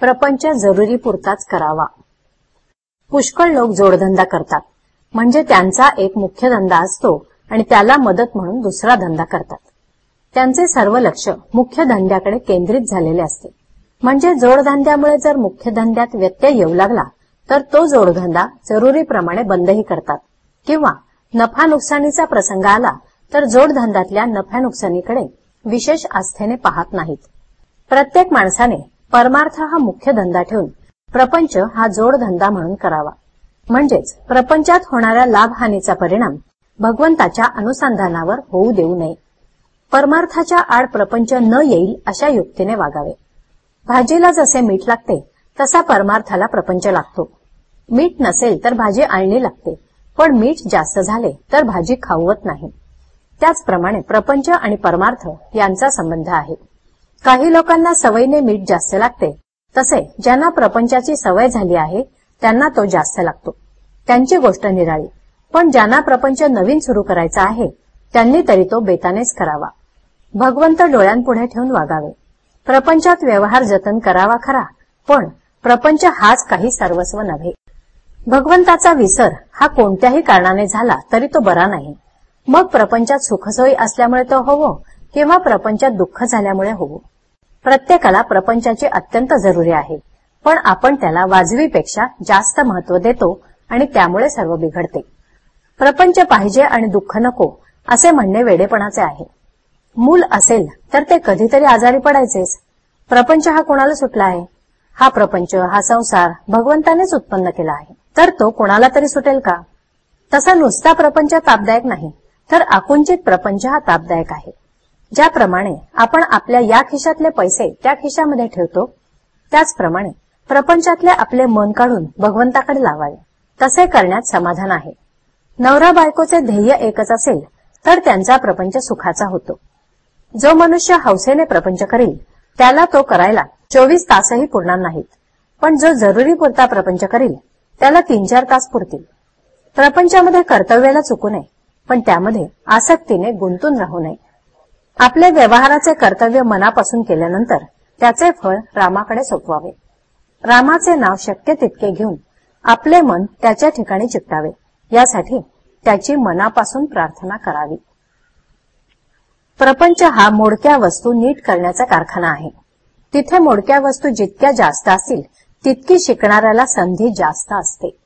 प्रपंच जरुरी पुरताच करावा. पुष्कळ लोक जोडधंदा करतात. म्हणजे त्यांचा एक मुख्य धंदा असतो आणि त्याला मदत म्हणून दुसरा धंदा करतात. त्यांचे सर्व लक्ष मुख्य धंद्याकडे केंद्रित झालेले असते. म्हणजे जोडधंद्यामुळे जर मुख्य धंद्यात व्यत्यय येऊ लागला तर तो जोडधंदा जरुरीप्रमाणे बंदही करतात. किंवा नफा नुकसानीचा प्रसंग आला तर जोडधंद्यातल्या नफ्या नुकसानीकडे विशेष आस्थेने पाहत नाहीत. प्रत्येक माणसाने परमार्थ हा मुख्य धंदा ठेवून प्रपंच हा जोडधंदा म्हणून करावा. म्हणजेच प्रपंचात होणाऱ्या लाभहानीचा परिणाम भगवंताच्या अनुसंधानावर होऊ देऊ नये. परमार्थाच्या आड प्रपंच न येईल अशा युक्तीने वागावे. भाजीला जसे मीठ लागते तसा परमार्थाला प्रपंच लागतो. मीठ नसेल तर भाजी आणली लागते पण मीठ जास्त झाले तर भाजी खाऊवत नाही. त्याचप्रमाणे प्रपंच आणि परमार्थ यांचा संबंध आहे. काही लोकांना सवयीने मीठ जास्त लागते. तसे ज्यांना प्रपंचाची सवय झाली आहे त्यांना तो जास्त लागतो. त्यांची गोष्ट निराळी. पण ज्यांना प्रपंच नवीन सुरू करायचा आहे त्यांनी तरी तो बेतानेच करावा. भगवंत डोळ्यांपुढे ठेवून वागावे. प्रपंचात व्यवहार जतन करावा खरा पण प्रपंच हाच काही सर्वस्व नव्हे. भगवंताचा विसर हा कोणत्याही कारणाने झाला तरी तो बरा नाही. मग प्रपंचात सुखसोयी असल्यामुळे तो होवो किंवा प्रपंचात दुःख झाल्यामुळे होवो प्रत्येकाला प्रपंचाची अत्यंत जरुरी आहे. पण आपण त्याला वाजवीपेक्षा जास्त महत्त्व देतो आणि त्यामुळे सर्व बिघडते. प्रपंच पाहिजे आणि दुःख नको असे म्हणणे वेडेपणाचे आहे. मूल असेल तर ते कधीतरी आजारी पडायचेच. प्रपंच हा कोणाला सुटला आहे? हा प्रपंच हा संसार भगवंतानेच उत्पन्न केला आहे. तर तो कोणाला तरी सुटेल का? तसा नुसता प्रपंच तापदायक नाही तर आकुंचित प्रपंच हा तापदायक आहे. ज्याप्रमाणे आपण आपल्या या खिशातले पैसे त्या खिशामध्ये ठेवतो त्याचप्रमाणे प्रपंचातले आपले मन काढून भगवंताकडे लावावे. तसे करण्यात समाधान आहे. नवरा बायकोचे ध्येय एकच असेल तर त्यांचा प्रपंच सुखाचा होतो. जो मनुष्य हौसेने प्रपंच करील त्याला तो करायला चोवीस तासही पुरणार नाहीत. पण जो जरुरी पुरता प्रपंच करील त्याला तीन चार तास पुरतील. प्रपंचामध्ये कर्तव्याला चुकू नये पण त्यामध्ये आसक्तीने गुंतून राहू नये. आपले व्यवहाराचे कर्तव्य मनापासून केल्यानंतर त्याचे फळ रामाकडे सोपवावे. रामाचे नाव शक्य तितके घेऊन आपले मन त्याच्या ठिकाणी चिकटावे. यासाठी त्याची मनापासून प्रार्थना करावी. प्रपंच हा मोडक्या वस्तू नीट करण्याचा कारखाना आहे. तिथे मोडक्या वस्तू जितक्या जास्त असतील तितकी शिकणाऱ्याला संधी जास्त असते.